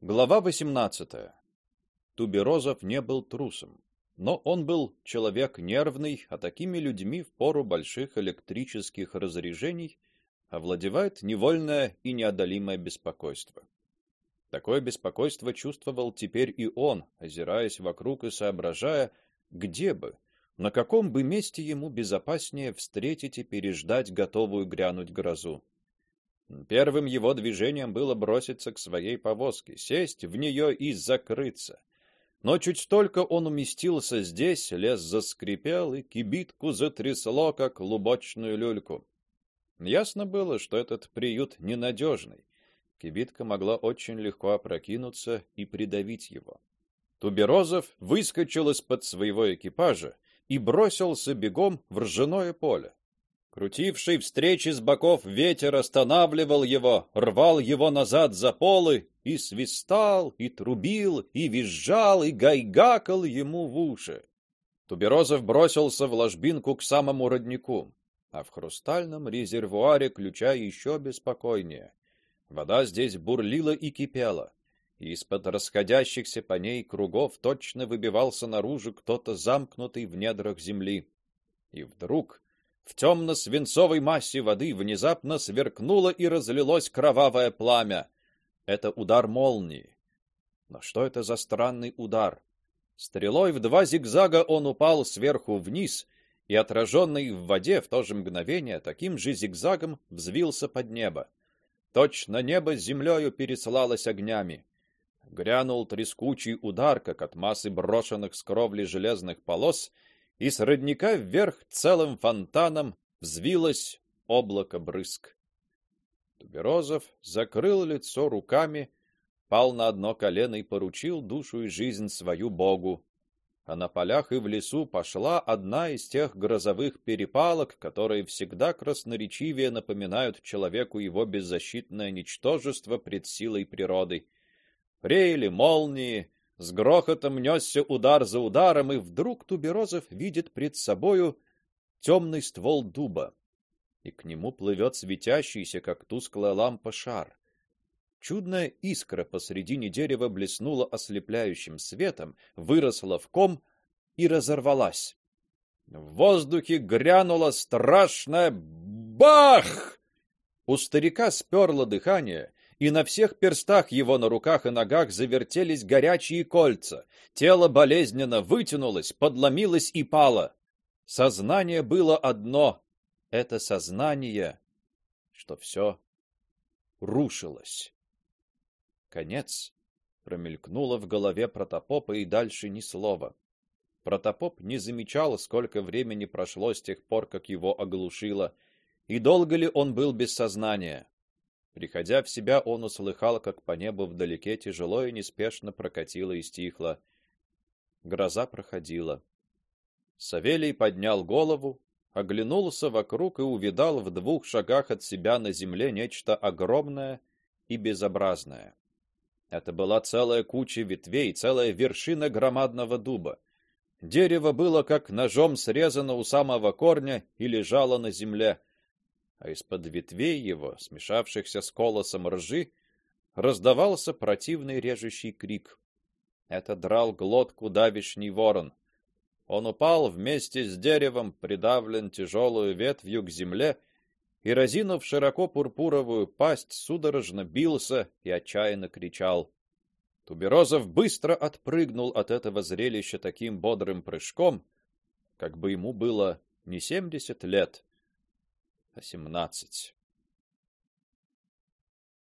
Глава 18. Туберозов не был трусом, но он был человек нервный, а такими людьми в пору больших электрических разрежений овладевает невольное и неодолимое беспокойство. Такое беспокойство чувствовал теперь и он, озираясь вокруг и соображая, где бы, на каком бы месте ему безопаснее встретить и переждать готовую грянуть грозу. Первым его движением было броситься к своей повозке, сесть в нее и закрыться. Но чуть только он уместился здесь, лес заскрипел и кибитку затрясло, как клубочную люльку. Ясно было, что этот приют ненадежный. Кибитка могла очень легко опрокинуться и придавить его. Туберозов выскочил из-под своего экипажа и бросился бегом в ржаное поле. Крутивший встречи с боков ветер останавливал его, рвал его назад за полы и свистал, и трубил, и визжал, и гайгакал ему в уши. Туберозов бросился в ложбинку к самому роднику, а в хрустальном резервуаре ключа еще беспокойнее. Вода здесь бурлила и кипела, и из-под расходящихся по ней кругов точно выбивался наружу кто-то замкнутый в недрах земли. И вдруг в темно-свинцовой массе воды внезапно сверкнуло и разлилось кровавое пламя. Это удар молнии. Но что это за странный удар? Стрелой в два зигзага он упал сверху вниз, и отраженный в воде в то же мгновение таким же зигзагом взвился под небо. Точно небо с землею переслалось огнями. Грянул трескучий удар, как от массы брошенных с кровли железных полос, и с родника вверх целым фонтаном взвилось облако брызг. Туберозов закрыл лицо руками, пал на одно колено и поручил душу и жизнь свою Богу. А на полях и в лесу пошла одна из тех грозовых перепалок, которые всегда красноречивее напоминают человеку его беззащитное ничтожество пред силой природы. Реяли молнии, с грохотом нёсся удар за ударом, и вдруг Туберозов видит пред собою темный ствол дуба, и к нему плывет светящийся, как тусклая лампа, шар. Чудная искра посредине дерева блеснула ослепляющим светом, выросла в ком и разорвалась. В воздухе грянуло страшное бах! У старика сперло дыхание, и на всех перстах его на руках и ногах завертелись горячие кольца. Тело болезненно вытянулось, подломилось и пало. Сознание было одно это сознание, что все рушилось. Конец промелькнуло в голове протопопа и дальше ни слова. Протопоп не замечал, сколько времени прошло с тех пор, как его оглушило, и долго ли он был без сознания. Приходя в себя, он услыхал, как по небу вдалеке тяжело и неспешно прокатило и стихло. Гроза проходила. Савелий поднял голову, оглянулся вокруг и увидал в двух шагах от себя на земле нечто огромное и безобразное. Это была целая куча ветвей, целая вершина громадного дуба. Дерево было как ножом срезано у самого корня и лежало на земле а из-под ветвей его, смешавшихся с колосом ржи, раздавался противный режущий крик. Это драл глотку давишний ворон. Он упал вместе с деревом, придавлен тяжелую ветвью к земле, и разинув широко пурпуровую пасть, судорожно бился и отчаянно кричал. Туберозов быстро отпрыгнул от этого зрелища таким бодрым прыжком, как бы ему было не семьдесят лет, восемнадцать.